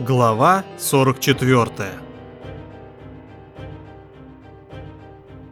Глава 44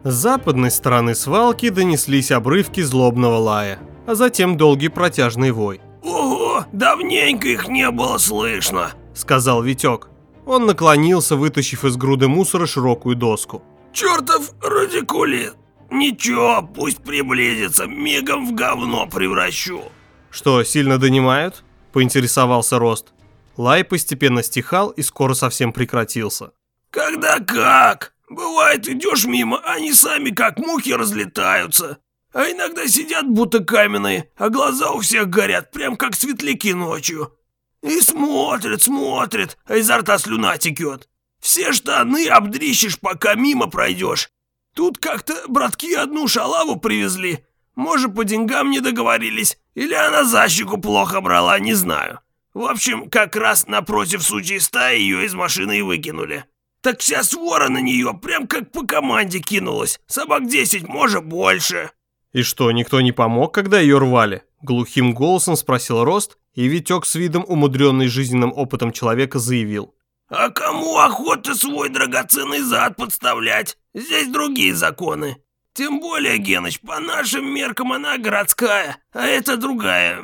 С западной стороны свалки донеслись обрывки злобного лая, а затем долгий протяжный вой. «Ого, давненько их не было слышно», — сказал Витек. Он наклонился, вытащив из груды мусора широкую доску. «Чертов радикулит! Ничего, пусть приблизится, мигом в говно превращу!» «Что, сильно донимают?» — поинтересовался Рост. Лай постепенно стихал и скоро совсем прекратился. «Когда как? Бывает, идешь мимо, они сами как мухи разлетаются. А иногда сидят будто каменные, а глаза у всех горят, прям как светляки ночью. И смотрят, смотрят, а изо рта слюна текет. Все штаны обдрищешь, пока мимо пройдешь. Тут как-то братки одну шалаву привезли. Может, по деньгам не договорились, или она за щеку плохо брала, не знаю. В общем, как раз напротив сучьей стаи ее из машины и выкинули. Так вся свора на нее прям как по команде кинулась. Собак десять, может, больше. «И что, никто не помог, когда ее рвали?» Глухим голосом спросил Рост, и Витек с видом умудренный жизненным опытом человека заявил. «А кому охота свой драгоценный зад подставлять? Здесь другие законы. Тем более, Геныч, по нашим меркам она городская, а это другая...»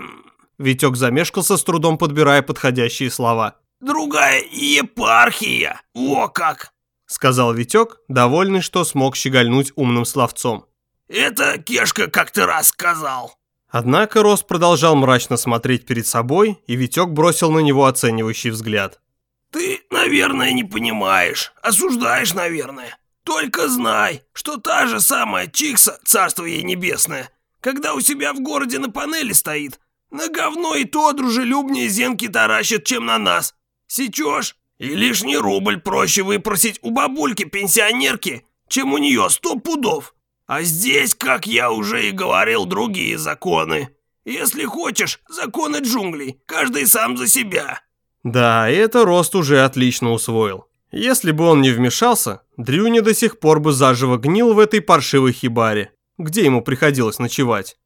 Витек замешкался, с трудом подбирая подходящие слова. «Другая епархия, о как!» Сказал Витек, довольный, что смог щегольнуть умным словцом. «Это Кешка как-то раз сказал». Однако Рос продолжал мрачно смотреть перед собой, и Витек бросил на него оценивающий взгляд. «Ты, наверное, не понимаешь. Осуждаешь, наверное. Только знай, что та же самая Чикса, царство ей небесное, когда у себя в городе на панели стоит, на говно и то дружелюбнее зенки таращит, чем на нас. Сечешь? И лишний рубль проще выпросить у бабульки-пенсионерки, чем у нее сто пудов. А здесь, как я уже и говорил, другие законы. Если хочешь, законы джунглей, каждый сам за себя». Да, это Рост уже отлично усвоил. Если бы он не вмешался, Дрюни до сих пор бы заживо гнил в этой паршивой хибаре, где ему приходилось ночевать.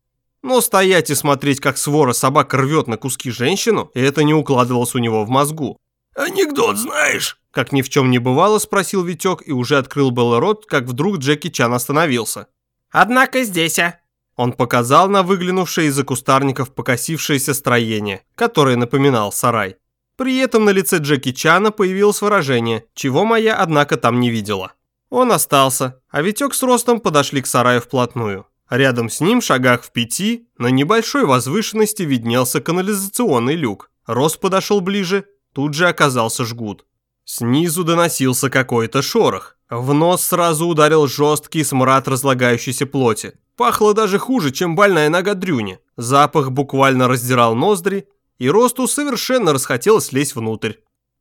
Но стоять и смотреть, как свора собак рвет на куски женщину, это не укладывалось у него в мозгу. «Анекдот знаешь?» Как ни в чем не бывало, спросил Витек и уже открыл был рот, как вдруг Джеки Чан остановился. «Однако здесь, а?» Он показал на выглянувшее из-за кустарников покосившееся строение, которое напоминал сарай. При этом на лице Джеки Чана появилось выражение, чего моя, однако, там не видела. Он остался, а Витек с Ростом подошли к сараю вплотную. Рядом с ним, шагах в пяти, на небольшой возвышенности виднелся канализационный люк. Рост подошел ближе, тут же оказался жгут. Снизу доносился какой-то шорох. В нос сразу ударил жесткий смрад разлагающейся плоти. Пахло даже хуже, чем больная нога Дрюни. Запах буквально раздирал ноздри, и Росту совершенно расхотелось лезть внутрь.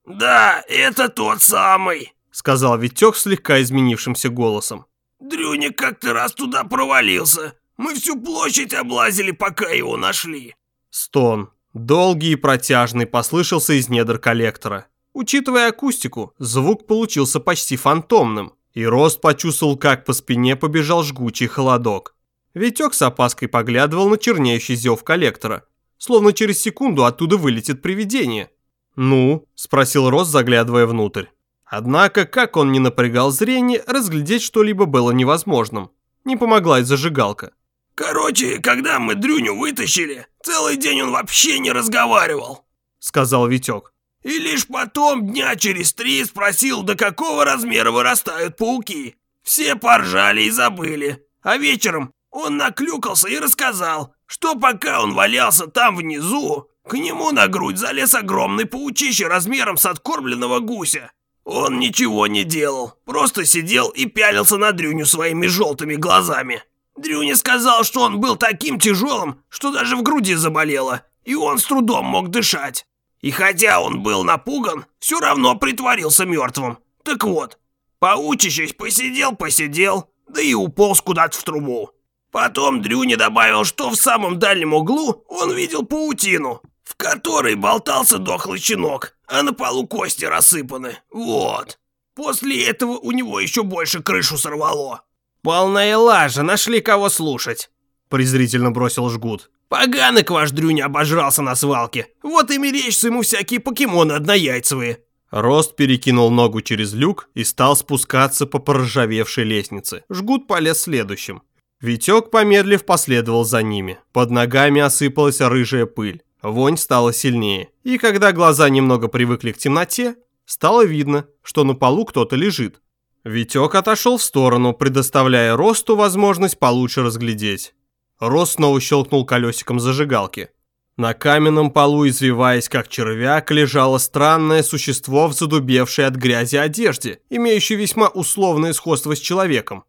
«Да, это тот самый», — сказал Витек слегка изменившимся голосом. «Дрюня как-то раз туда провалился. Мы всю площадь облазили, пока его нашли». Стон, долгий и протяжный, послышался из недр коллектора. Учитывая акустику, звук получился почти фантомным, и Рост почувствовал, как по спине побежал жгучий холодок. Витек с опаской поглядывал на чернеющий зев коллектора, словно через секунду оттуда вылетит привидение. «Ну?» – спросил Рост, заглядывая внутрь. Однако, как он не напрягал зрение, разглядеть что-либо было невозможным. Не помогла и зажигалка. «Короче, когда мы Дрюню вытащили, целый день он вообще не разговаривал», – сказал Витек. И лишь потом, дня через три, спросил, до какого размера вырастают пауки. Все поржали и забыли. А вечером он наклюкался и рассказал, что пока он валялся там внизу, к нему на грудь залез огромный паучище размером с откормленного гуся. Он ничего не делал, просто сидел и пялился на Дрюню своими желтыми глазами. Дрюня сказал, что он был таким тяжелым, что даже в груди заболело, и он с трудом мог дышать. И хотя он был напуган, все равно притворился мертвым. Так вот, поучившись, посидел-посидел, да и уполз куда-то в трубу. Потом Дрюни добавил, что в самом дальнем углу он видел паутину, в которой болтался дохлый щенок, а на полу кости рассыпаны. Вот. После этого у него еще больше крышу сорвало. «Полная лажа, нашли кого слушать», – презрительно бросил Жгут. Поганок ваш Дрюня обожрался на свалке. Вот и мерещатся ему всякие покемоны однояйцевые. Рост перекинул ногу через люк и стал спускаться по проржавевшей лестнице. Жгут полез следующим. Витек, помедлив, последовал за ними. Под ногами осыпалась рыжая пыль. Вонь стала сильнее. И когда глаза немного привыкли к темноте, стало видно, что на полу кто-то лежит. Витек отошел в сторону, предоставляя Росту возможность получше разглядеть. Рост снова щелкнул колесиком зажигалки. На каменном полу, извиваясь как червяк, лежало странное существо в задубевшей от грязи одежде, имеющее весьма условное сходство с человеком.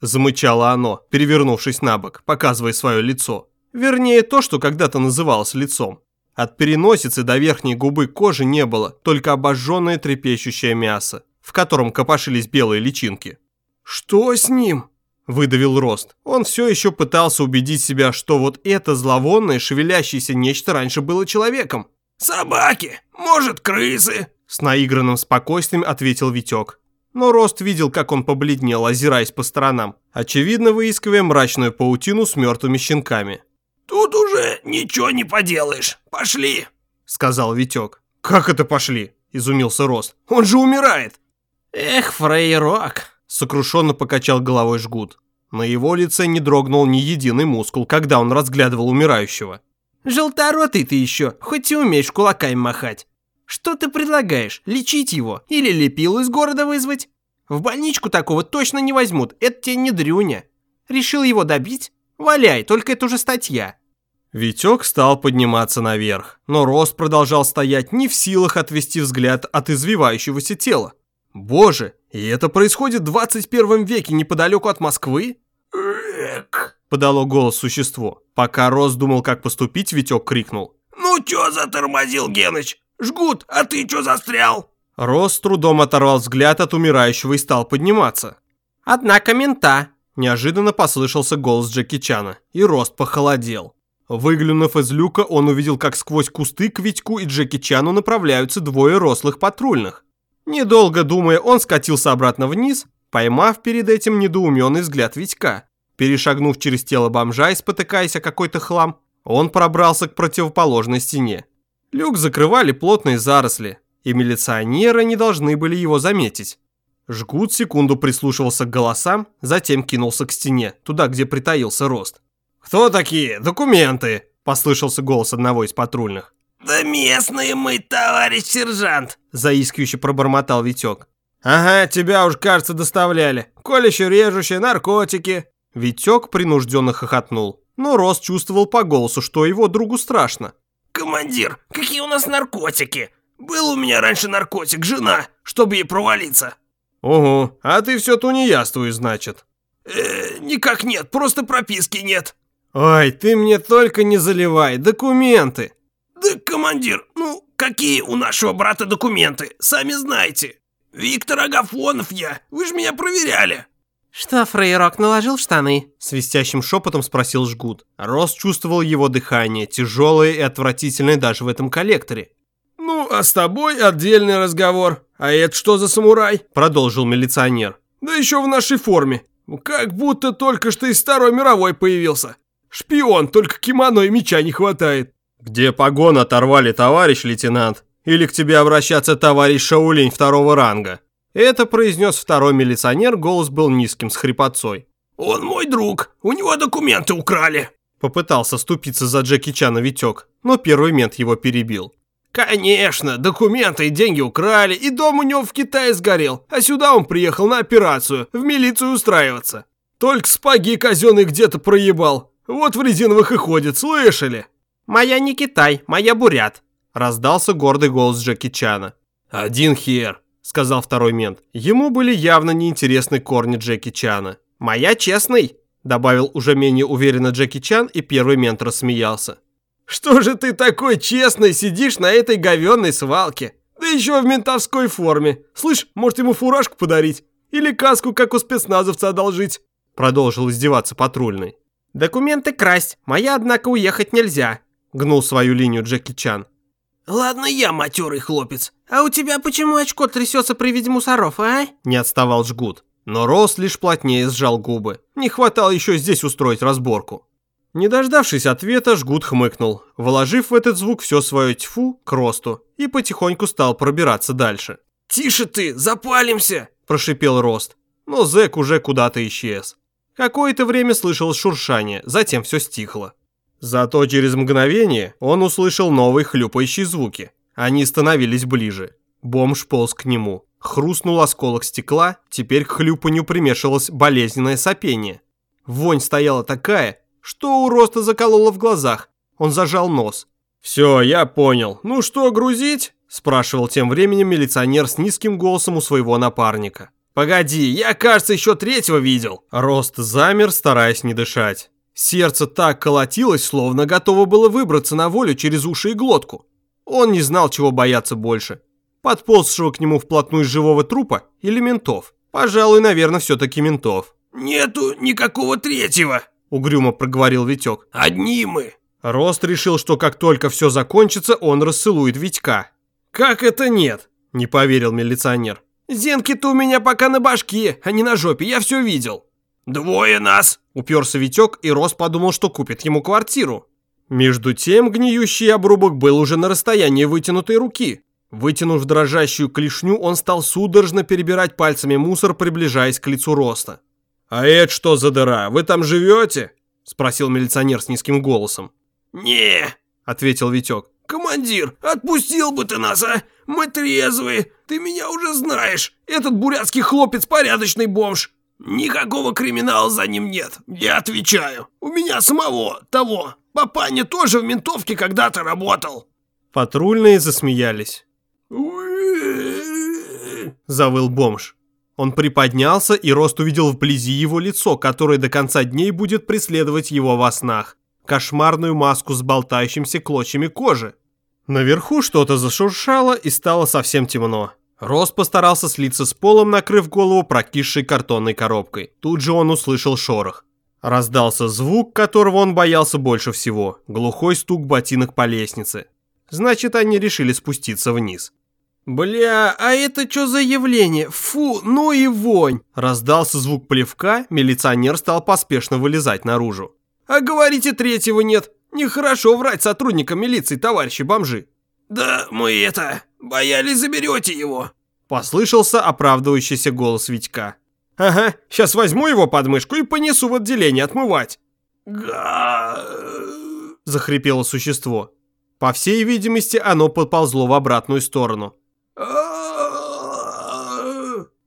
Замычало оно, перевернувшись на бок, показывая свое лицо. Вернее, то, что когда-то называлось лицом. От переносицы до верхней губы кожи не было, только обожженное трепещущее мясо, в котором копошились белые личинки. «Что с ним?» выдавил Рост. Он все еще пытался убедить себя, что вот это зловонное, шевелящееся нечто раньше было человеком. «Собаки! Может, крысы?» С наигранным спокойствием ответил Витек. Но Рост видел, как он побледнел, озираясь по сторонам, очевидно выискивая мрачную паутину с мертвыми щенками. «Тут уже ничего не поделаешь. Пошли!» Сказал Витек. «Как это пошли?» Изумился Рост. «Он же умирает!» «Эх, Фрейрок!» Сокрушенно покачал головой жгут. На его лице не дрогнул ни единый мускул, когда он разглядывал умирающего. «Желторотый ты еще, хоть и умеешь кулаками махать. Что ты предлагаешь, лечить его или лепилу из города вызвать? В больничку такого точно не возьмут, это тебе не дрюня. Решил его добить? Валяй, только это уже статья». Витек стал подниматься наверх, но Рост продолжал стоять не в силах отвести взгляд от извивающегося тела. Боже, и это происходит в 21 веке неподалеку от Москвы? «Эк!» – подало голос существо. Пока Рос думал, как поступить, Витек крикнул. «Ну чё затормозил, Геныч? Жгут, а ты чё застрял?» Рос трудом оторвал взгляд от умирающего и стал подниматься. «Однако мента!» Неожиданно послышался голос Джеки Чана, и Рост похолодел. Выглянув из люка, он увидел, как сквозь кусты к Витьку и Джеки Чану направляются двое рослых патрульных. Недолго думая, он скатился обратно вниз, поймав перед этим недоуменный взгляд Витька. Перешагнув через тело бомжа и спотыкаясь о какой-то хлам, он пробрался к противоположной стене. Люк закрывали плотные заросли, и милиционеры не должны были его заметить. Жгут секунду прислушивался к голосам, затем кинулся к стене, туда, где притаился рост. «Кто такие? Документы!» – послышался голос одного из патрульных. «Да местные мы, товарищ сержант!» – заискивающе пробормотал Витек. «Ага, тебя уж, кажется, доставляли. Колюще режущие, наркотики». Витек принужденно хохотнул, но Рост чувствовал по голосу, что его другу страшно. «Командир, какие у нас наркотики? Был у меня раньше наркотик, жена, чтобы ей провалиться». «Угу, а ты все тунеядствуешь, значит?» «Э, никак нет, просто прописки нет». «Ой, ты мне только не заливай, документы!» «Да, командир, ну, какие у нашего брата документы, сами знаете. Виктор Агафонов я, вы же меня проверяли». «Что, Фрейрок наложил в штаны?» Свистящим шепотом спросил Жгут. Рос чувствовал его дыхание, тяжелое и отвратительное даже в этом коллекторе. «Ну, а с тобой отдельный разговор. А это что за самурай?» Продолжил милиционер. «Да еще в нашей форме. Как будто только что из Второй мировой появился. Шпион, только кимоно и меча не хватает». «Где погон оторвали, товарищ лейтенант? Или к тебе обращаться товарищ Шаулинь второго ранга?» Это произнес второй милиционер, голос был низким, с хрипотцой. «Он мой друг, у него документы украли!» Попытался ступиться за Джеки Чана Витек, но первый мент его перебил. «Конечно, документы и деньги украли, и дом у него в Китае сгорел, а сюда он приехал на операцию, в милицию устраиваться. Только спаги казенный где-то проебал, вот в резиновых и ходит, слышали?» «Моя не Китай, моя бурят», раздался гордый голос Джеки Чана. «Один хер», сказал второй мент. Ему были явно неинтересны корни Джеки Чана. «Моя честный», добавил уже менее уверенно Джеки Чан, и первый мент рассмеялся. «Что же ты такой честный сидишь на этой говенной свалке? Да еще в ментовской форме. Слышь, может ему фуражку подарить? Или каску, как у спецназовца, одолжить?» Продолжил издеваться патрульный. «Документы красть, моя, однако, уехать нельзя», гнул свою линию Джеки Чан. «Ладно я, матерый хлопец. А у тебя почему очко трясется при виде мусоров, а?» Не отставал Жгут. Но Рос лишь плотнее сжал губы. Не хватало еще здесь устроить разборку. Не дождавшись ответа, жгут хмыкнул, вложив в этот звук все свое тьфу к росту и потихоньку стал пробираться дальше. «Тише ты, запалимся!» – прошипел Рост, но зэк уже куда-то исчез. Какое-то время слышалось шуршание, затем все стихло. Зато через мгновение он услышал новые хлюпающие звуки. Они становились ближе. Бомж полз к нему. Хрустнул осколок стекла, теперь к хлюпанью примешивалось болезненное сопение. Вонь стояла такая, что у Роста закололо в глазах. Он зажал нос. «Все, я понял. Ну что, грузить?» спрашивал тем временем милиционер с низким голосом у своего напарника. «Погоди, я, кажется, еще третьего видел!» Рост замер, стараясь не дышать. Сердце так колотилось, словно готово было выбраться на волю через уши и глотку. Он не знал, чего бояться больше. Подползшего к нему вплотную живого трупа или ментов. Пожалуй, наверное, все-таки ментов. «Нету никакого третьего!» Угрюмо проговорил Витек. «Одни мы!» Рост решил, что как только все закончится, он расцелует Витька. «Как это нет?» – не поверил милиционер. «Зенки-то у меня пока на башке, а не на жопе, я все видел». «Двое нас!» – уперся Витек, и Рос подумал, что купит ему квартиру. Между тем, гниющий обрубок был уже на расстоянии вытянутой руки. Вытянув дрожащую клешню, он стал судорожно перебирать пальцами мусор, приближаясь к лицу Роста. «А это что за дыра? Вы там живете?» – спросил милиционер с низким голосом. «Не», – ответил Витек. «Командир, отпустил бы ты нас, а? Мы трезвые, ты меня уже знаешь. Этот бурятский хлопец порядочный бомж. Никакого криминала за ним нет, я отвечаю. У меня самого, того, папаня тоже в ментовке когда-то работал». Патрульные засмеялись. Завыл бомж. Он приподнялся, и Рост увидел вблизи его лицо, которое до конца дней будет преследовать его во снах кошмарную маску с болтающимся клочьями кожи. Наверху что-то зашуршало и стало совсем темно. Рос постарался слиться с полом, накрыв голову прокисшей картонной коробкой. Тут же он услышал шорох. Раздался звук, которого он боялся больше всего. Глухой стук ботинок по лестнице. Значит, они решили спуститься вниз. «Бля, а это что за явление? Фу, ну и вонь!» Раздался звук плевка, милиционер стал поспешно вылезать наружу. А говорите, третьего нет. Нехорошо врать сотрудникам милиции, товарищи бомжи. Да мы это, боялись заберете его. Послышался оправдывающийся голос Витька. Ага, сейчас возьму его под мышку и понесу в отделение отмывать. Га... Захрипело существо. По всей видимости, оно подползло в обратную сторону.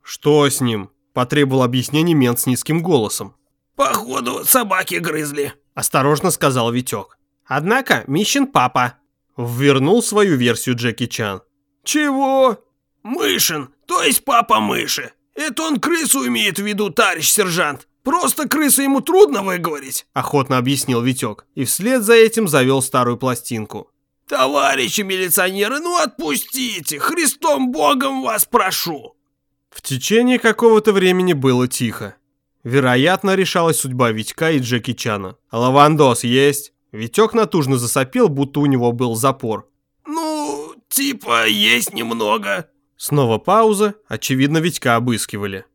Что с ним? Потребовал объяснений мент с низким голосом. Походу, собаки грызли», – осторожно сказал Витек. «Однако, Мищин папа». Ввернул свою версию Джеки Чан. «Чего?» «Мышин, то есть папа мыши. Это он крысу имеет в виду, товарищ сержант. Просто крысу ему трудно выговорить», – охотно объяснил Витек. И вслед за этим завел старую пластинку. «Товарищи милиционеры, ну отпустите! Христом Богом вас прошу!» В течение какого-то времени было тихо. Вероятно, решалась судьба Витька и Джеки Чана. «Лавандос есть?» Витек натужно засопел, будто у него был запор. «Ну, типа, есть немного». Снова пауза, очевидно, Витька обыскивали.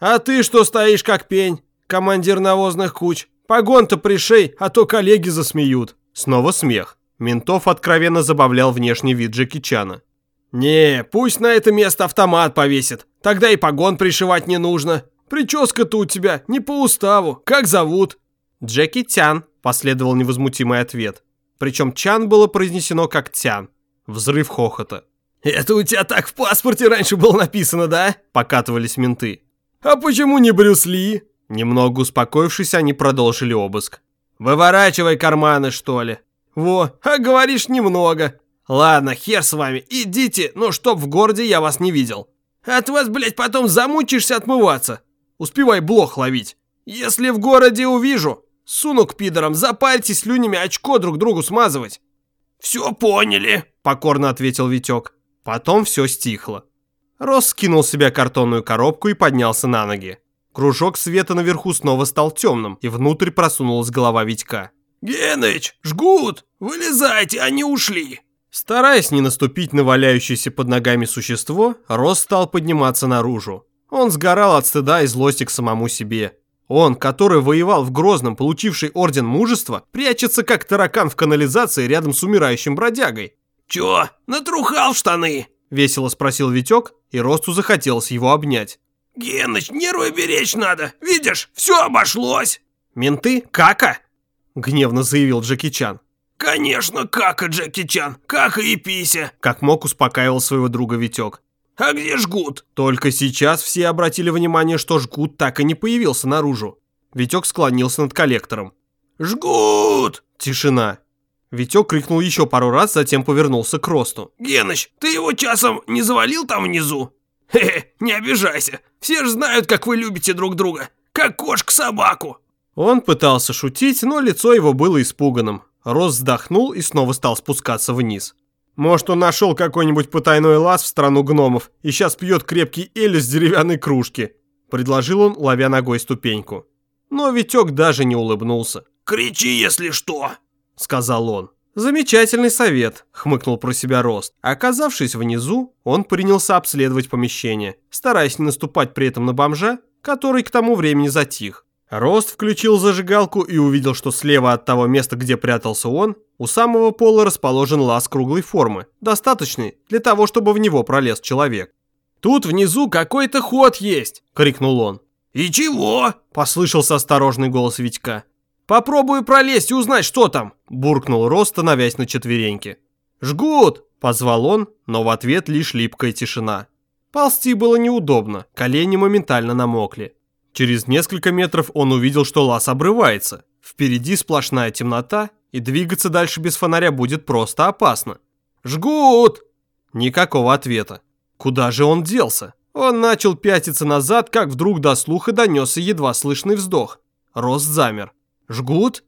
«А ты что стоишь как пень, командир навозных куч? Погон-то пришей, а то коллеги засмеют». Снова смех. Ментов откровенно забавлял внешний вид Джеки Чана. «Не, пусть на это место автомат повесит, тогда и погон пришивать не нужно. Прическа-то у тебя не по уставу. Как зовут?» «Джеки Тян», – последовал невозмутимый ответ. Причем Чан было произнесено как Тян. Взрыв хохота. «Это у тебя так в паспорте раньше было написано, да?» – покатывались менты. «А почему не Брюс Ли?» Немного успокоившись, они продолжили обыск. «Выворачивай карманы, что ли?» «Во, а говоришь немного. Ладно, хер с вами, идите, но чтоб в городе я вас не видел. От вас, блядь, потом замучишься отмываться. Успевай блох ловить. Если в городе увижу, суну к пидорам, запарьте слюнями очко друг другу смазывать. «Все поняли», — покорно ответил Витек. Потом все стихло. Рос скинул с себя картонную коробку и поднялся на ноги. Кружок света наверху снова стал темным, и внутрь просунулась голова Витька. «Геныч, жгут! Вылезайте, они ушли!» Стараясь не наступить на валяющееся под ногами существо, Рос стал подниматься наружу. Он сгорал от стыда и злости к самому себе. Он, который воевал в Грозном, получивший Орден Мужества, прячется как таракан в канализации рядом с умирающим бродягой. Чё, натрухал штаны? Весело спросил Витек, и Росту захотелось его обнять. Геныч, нервы беречь надо. Видишь, все обошлось. «Менты? Кака?» — гневно заявил Джеки Чан. Конечно, как и Джеки Чан, как и Пися. Как мог успокаивал своего друга Витек. А где жгут? Только сейчас все обратили внимание, что жгут так и не появился наружу. Витек склонился над коллектором. Жгут! Тишина. Витек крикнул еще пару раз, затем повернулся к Росту. Геныч, ты его часом не завалил там внизу? Хе-хе, не обижайся. Все же знают, как вы любите друг друга. Как кошка собаку. Он пытался шутить, но лицо его было испуганным. Рос вздохнул и снова стал спускаться вниз. Может, он нашел какой-нибудь потайной лаз в страну гномов и сейчас пьет крепкий эль из деревянной кружки, предложил он, ловя ногой ступеньку. Но Витек даже не улыбнулся. «Кричи, если что!» — сказал он. «Замечательный совет», — хмыкнул про себя Рост. Оказавшись внизу, он принялся обследовать помещение, стараясь не наступать при этом на бомжа, который к тому времени затих. Рост включил зажигалку и увидел, что слева от того места, где прятался он, у самого пола расположен лаз круглой формы, достаточный для того, чтобы в него пролез человек. «Тут внизу какой-то ход есть!» – крикнул он. «И чего?» – послышался осторожный голос Витька. «Попробую пролезть и узнать, что там!» – буркнул Рост, становясь на четвереньки. «Жгут!» – позвал он, но в ответ лишь липкая тишина. Ползти было неудобно, колени моментально намокли. Через несколько метров он увидел, что лаз обрывается. Впереди сплошная темнота, и двигаться дальше без фонаря будет просто опасно. «Жгут!» Никакого ответа. Куда же он делся? Он начал пятиться назад, как вдруг до слуха донесся едва слышный вздох. Рост замер. «Жгут?»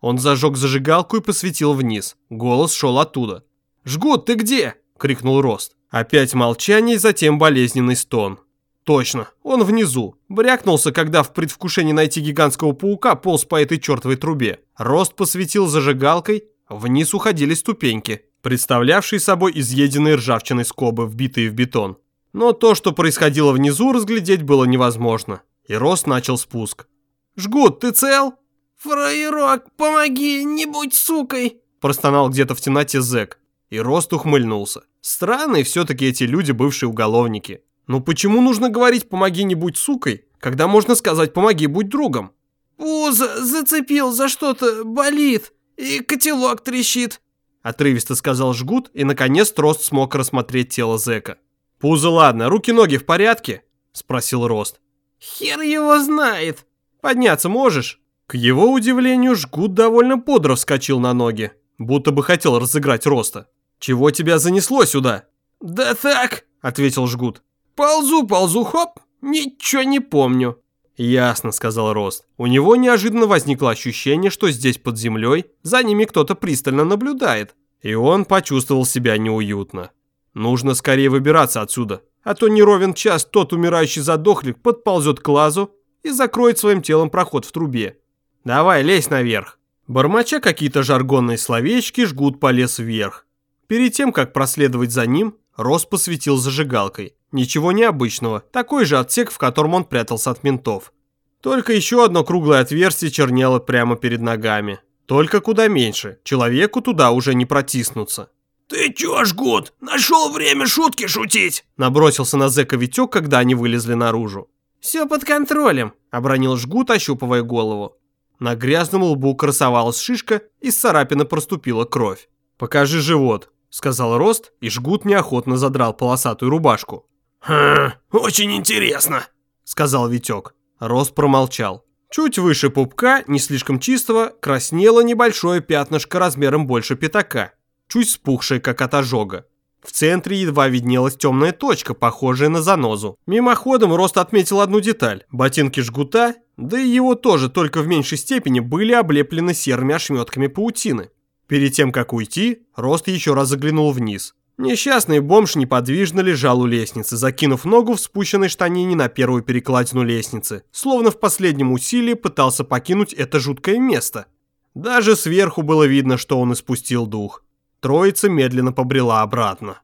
Он зажег зажигалку и посветил вниз. Голос шел оттуда. «Жгут, ты где?» — крикнул Рост. Опять молчание, затем болезненный стон. Точно, он внизу. Брякнулся, когда в предвкушении найти гигантского паука полз по этой чертовой трубе. Рост посветил зажигалкой, вниз уходили ступеньки, представлявшие собой изъеденные ржавчиной скобы, вбитые в бетон. Но то, что происходило внизу, разглядеть было невозможно. И Рост начал спуск. «Жгут, ты цел?» «Фраерок, помоги, не будь сукой!» Простонал где-то в темноте зэк. И Рост ухмыльнулся. Странные все-таки эти люди, бывшие уголовники. Ну почему нужно говорить «помоги, не будь сукой», когда можно сказать «помоги, будь другом»? «Пузо зацепил за что-то, болит, и котелок трещит», отрывисто сказал Жгут, и наконец Рост смог рассмотреть тело зэка. «Пузо ладно, руки-ноги в порядке?» спросил Рост. «Хер его знает». «Подняться можешь?» К его удивлению, Жгут довольно бодро вскочил на ноги, будто бы хотел разыграть Роста. «Чего тебя занесло сюда?» «Да так», — ответил Жгут. Ползу, ползу, хоп, ничего не помню. Ясно, сказал Рост. У него неожиданно возникло ощущение, что здесь под землей за ними кто-то пристально наблюдает. И он почувствовал себя неуютно. Нужно скорее выбираться отсюда, а то не ровен час тот умирающий задохлик подползет к лазу и закроет своим телом проход в трубе. Давай, лезь наверх. Бормоча какие-то жаргонные словечки, жгут полез вверх. Перед тем, как проследовать за ним, Рос посветил зажигалкой. Ничего необычного, такой же отсек, в котором он прятался от ментов. Только еще одно круглое отверстие чернело прямо перед ногами. Только куда меньше, человеку туда уже не протиснуться. «Ты чё, Жгут, нашел время шутки шутить?» Набросился на зэка Витек, когда они вылезли наружу. «Все под контролем», — обронил Жгут, ощупывая голову. На грязном лбу красовалась шишка, и с царапины проступила кровь. «Покажи живот», — сказал Рост, и Жгут неохотно задрал полосатую рубашку. «Хм, очень интересно», — сказал Витек. Рост промолчал. Чуть выше пупка, не слишком чистого, краснело небольшое пятнышко размером больше пятака, чуть спухшее, как от ожога. В центре едва виднелась темная точка, похожая на занозу. Мимоходом Рост отметил одну деталь. Ботинки жгута, да и его тоже, только в меньшей степени, были облеплены серыми ошметками паутины. Перед тем, как уйти, Рост еще раз заглянул вниз. Несчастный бомж неподвижно лежал у лестницы, закинув ногу в спущенной штанине на первую перекладину лестницы, словно в последнем усилии пытался покинуть это жуткое место. Даже сверху было видно, что он испустил дух. Троица медленно побрела обратно.